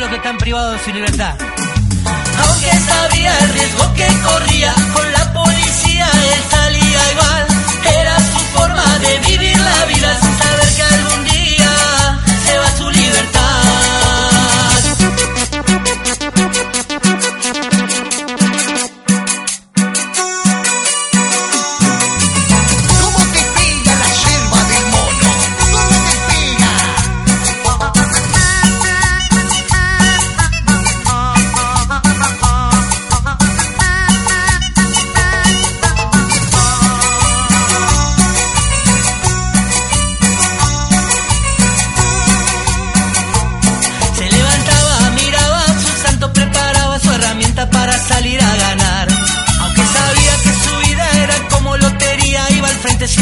los que están privados de su libertad. Aunque sabía el riesgo que corría, con la policía él salía igual. Era su forma de vivir la vida sin saber que algún día se va su libertad.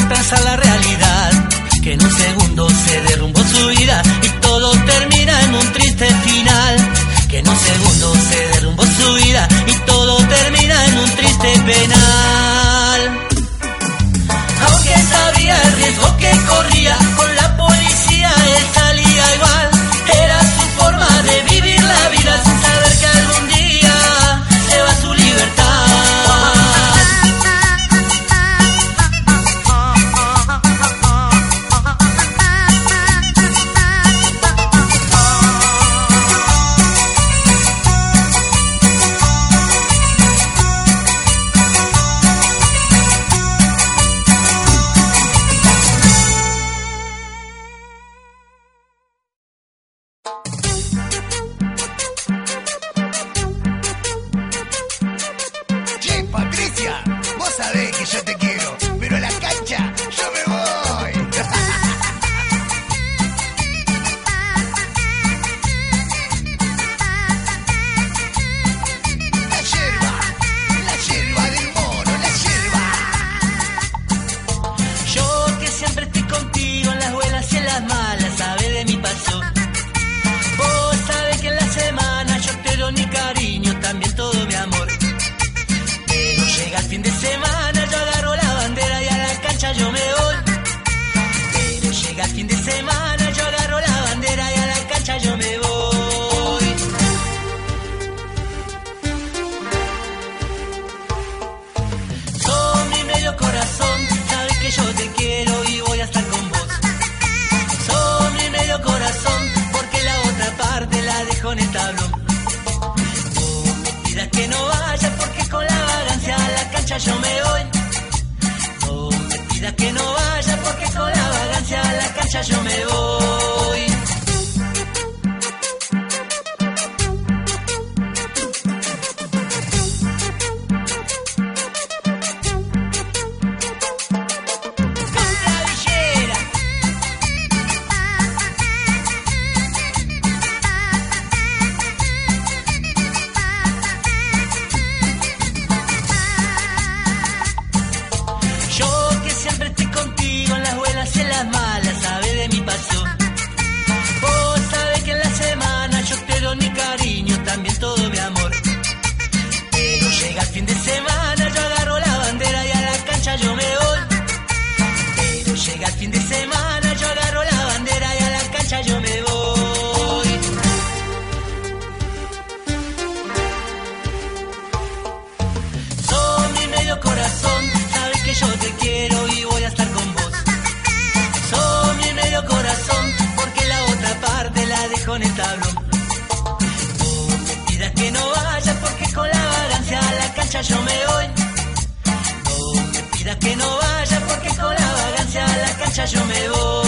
compensa la realidad que en un segundo que no vaya porque con la vagancia a la cancha yo me voy.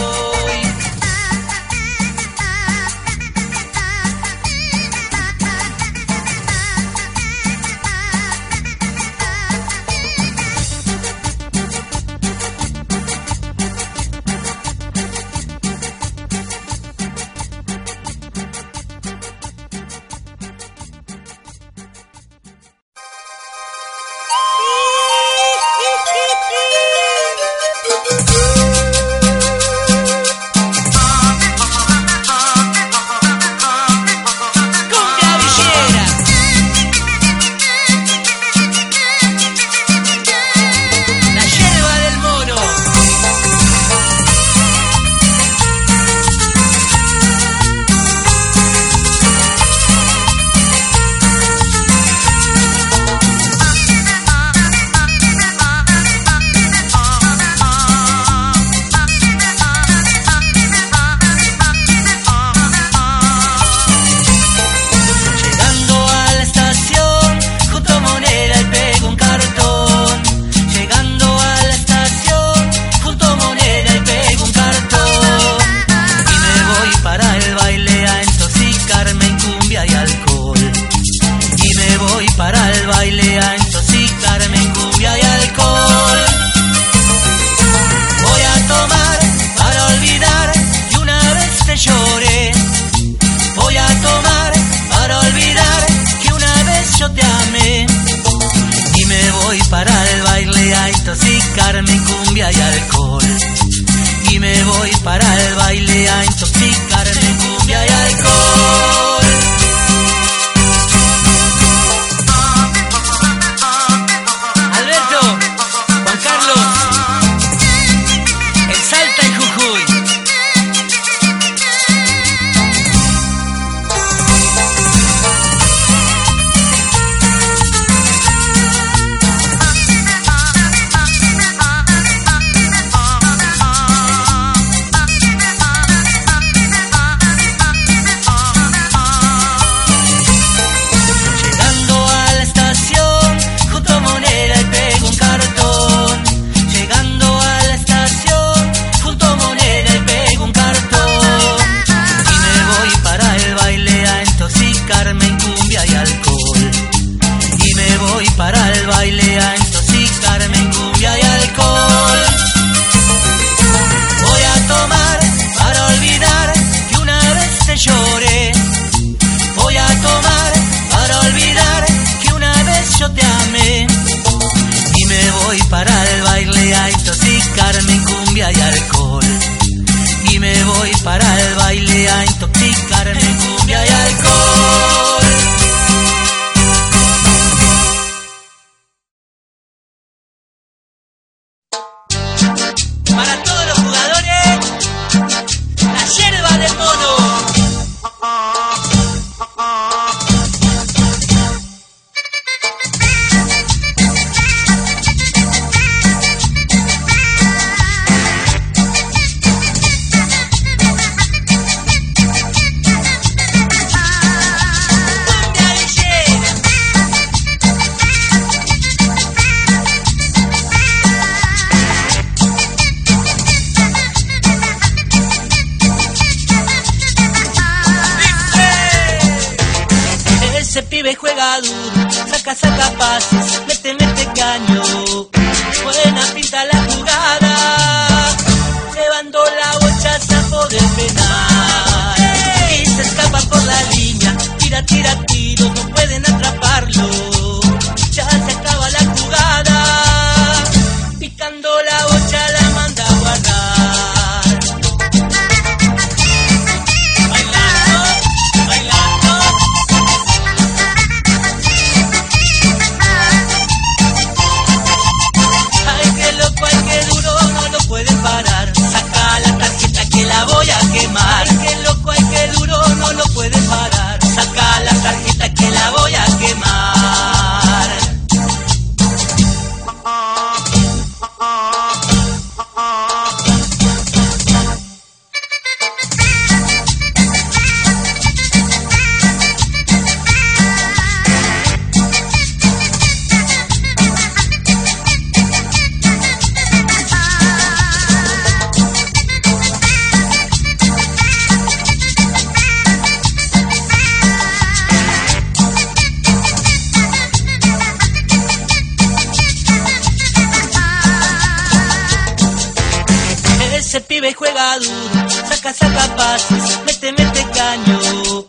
juega duro, saca, saca pases, mete, mete caño.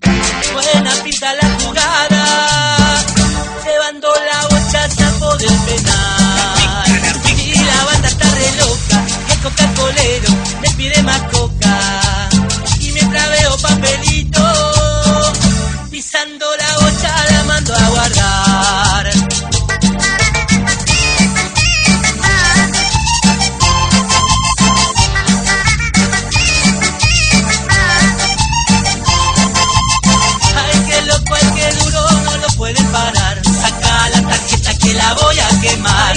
Buena pinta la jugada, llevando la bocha al saco del penal. Y la banda está re loca, es coca-colero. voy a quemar.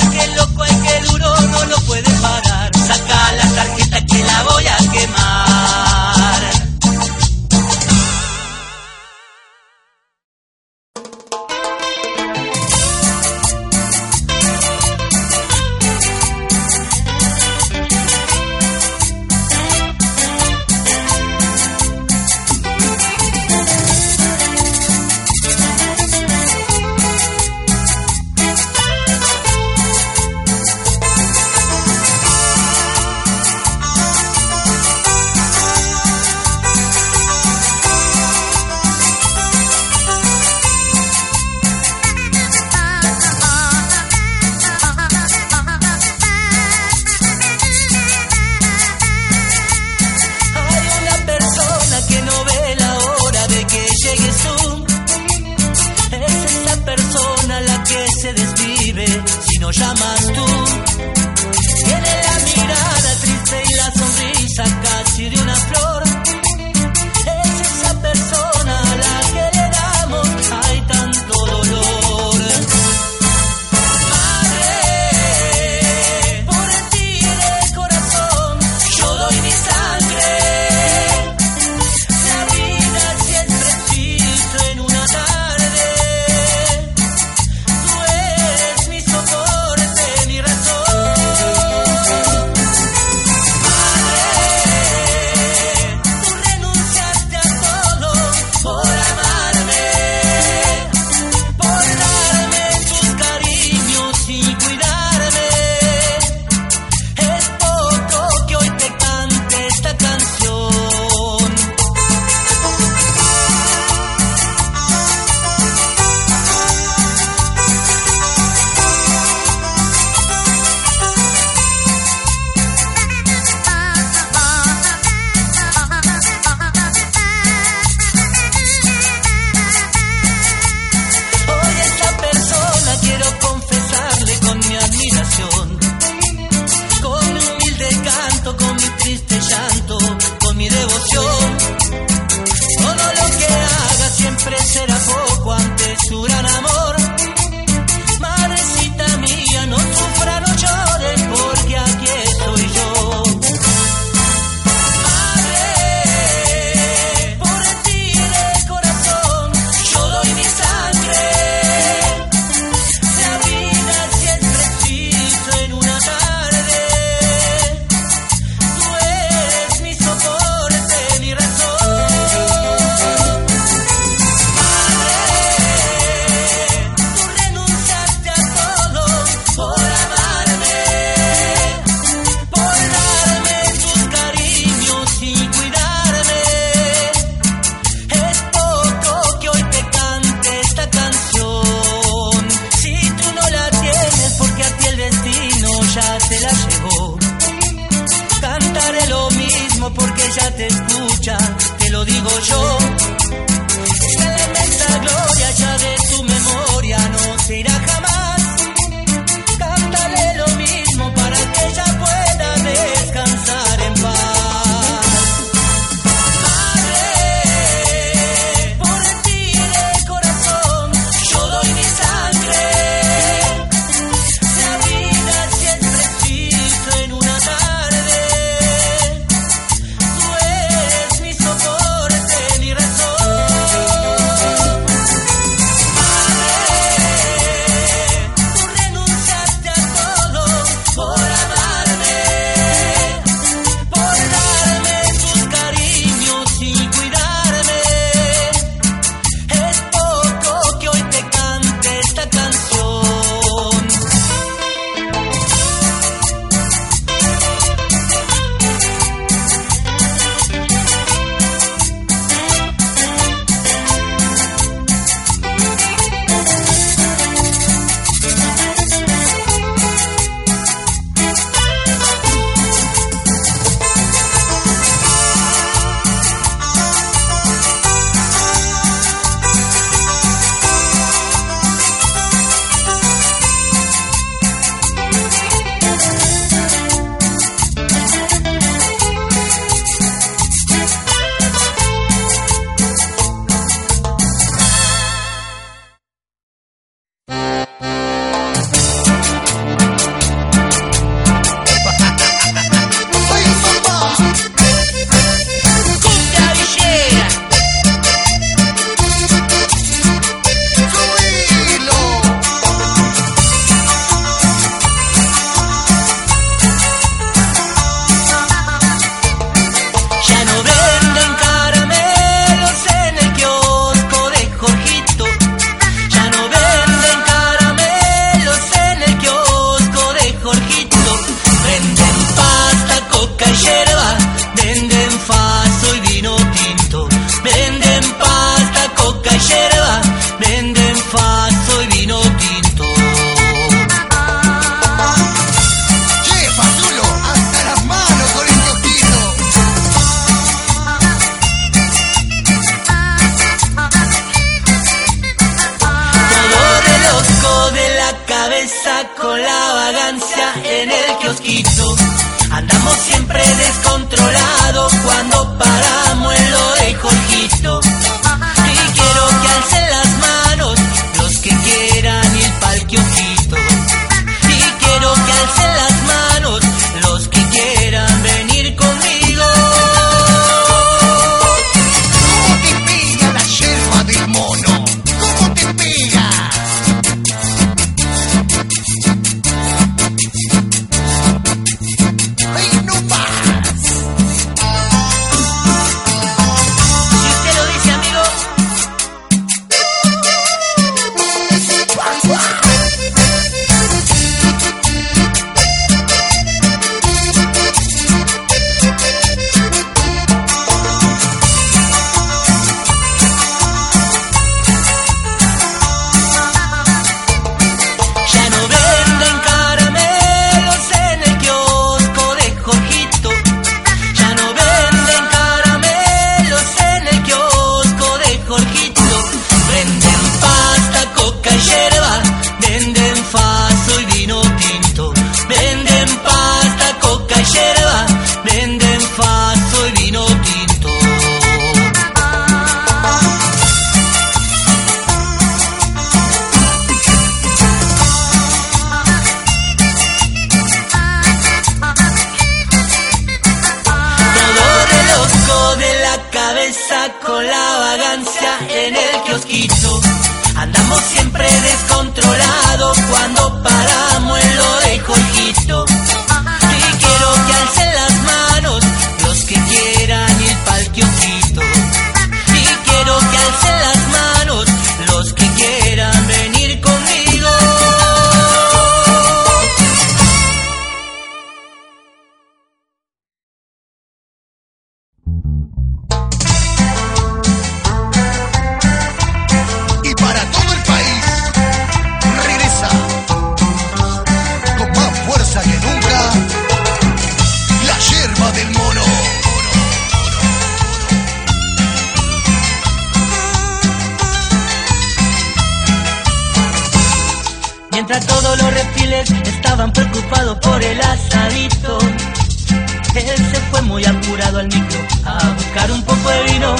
Él se fue muy apurado al micro a buscar un poco de vino.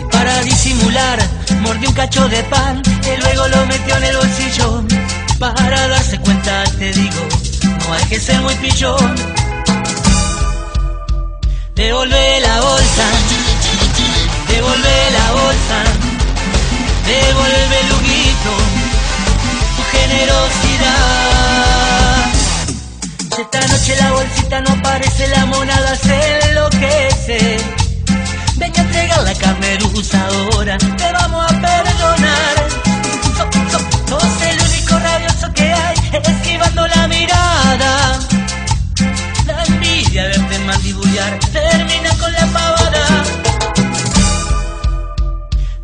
Y para disimular, mordió un cacho de pan y luego lo metió en el bolsillo. Para darse cuenta, te digo, no hay que ser muy pillón. Devolve la bolsa, devolve la bolsa, devolve Luguito, tu generosidad. Esta noche la bolsita no aparece, la monada se enloquece. Ven a entregar la camerusa ahora, te vamos a perdonar. So- so- sos el único rabioso que hay, esquivando la mirada. La envidia verte mandibular termina con la pavada.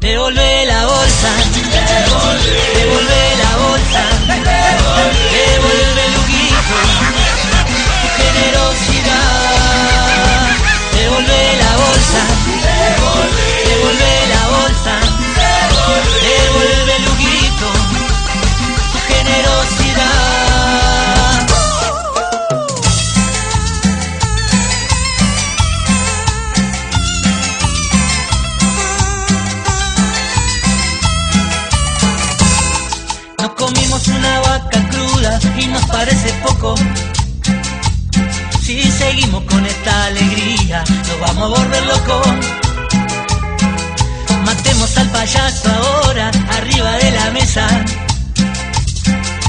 Devolve la bolsa, devolve la vamos a volver locos. Matemos al payaso ahora, arriba de la mesa.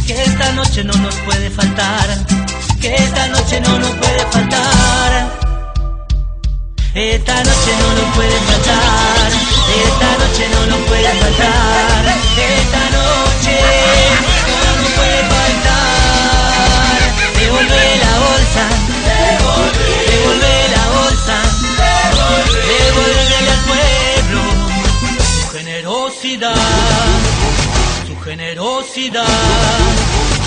Que esta noche no nos puede faltar. Que esta noche no nos puede faltar. Esta noche no nos puede faltar. Esta noche no nos puede faltar. felicidad.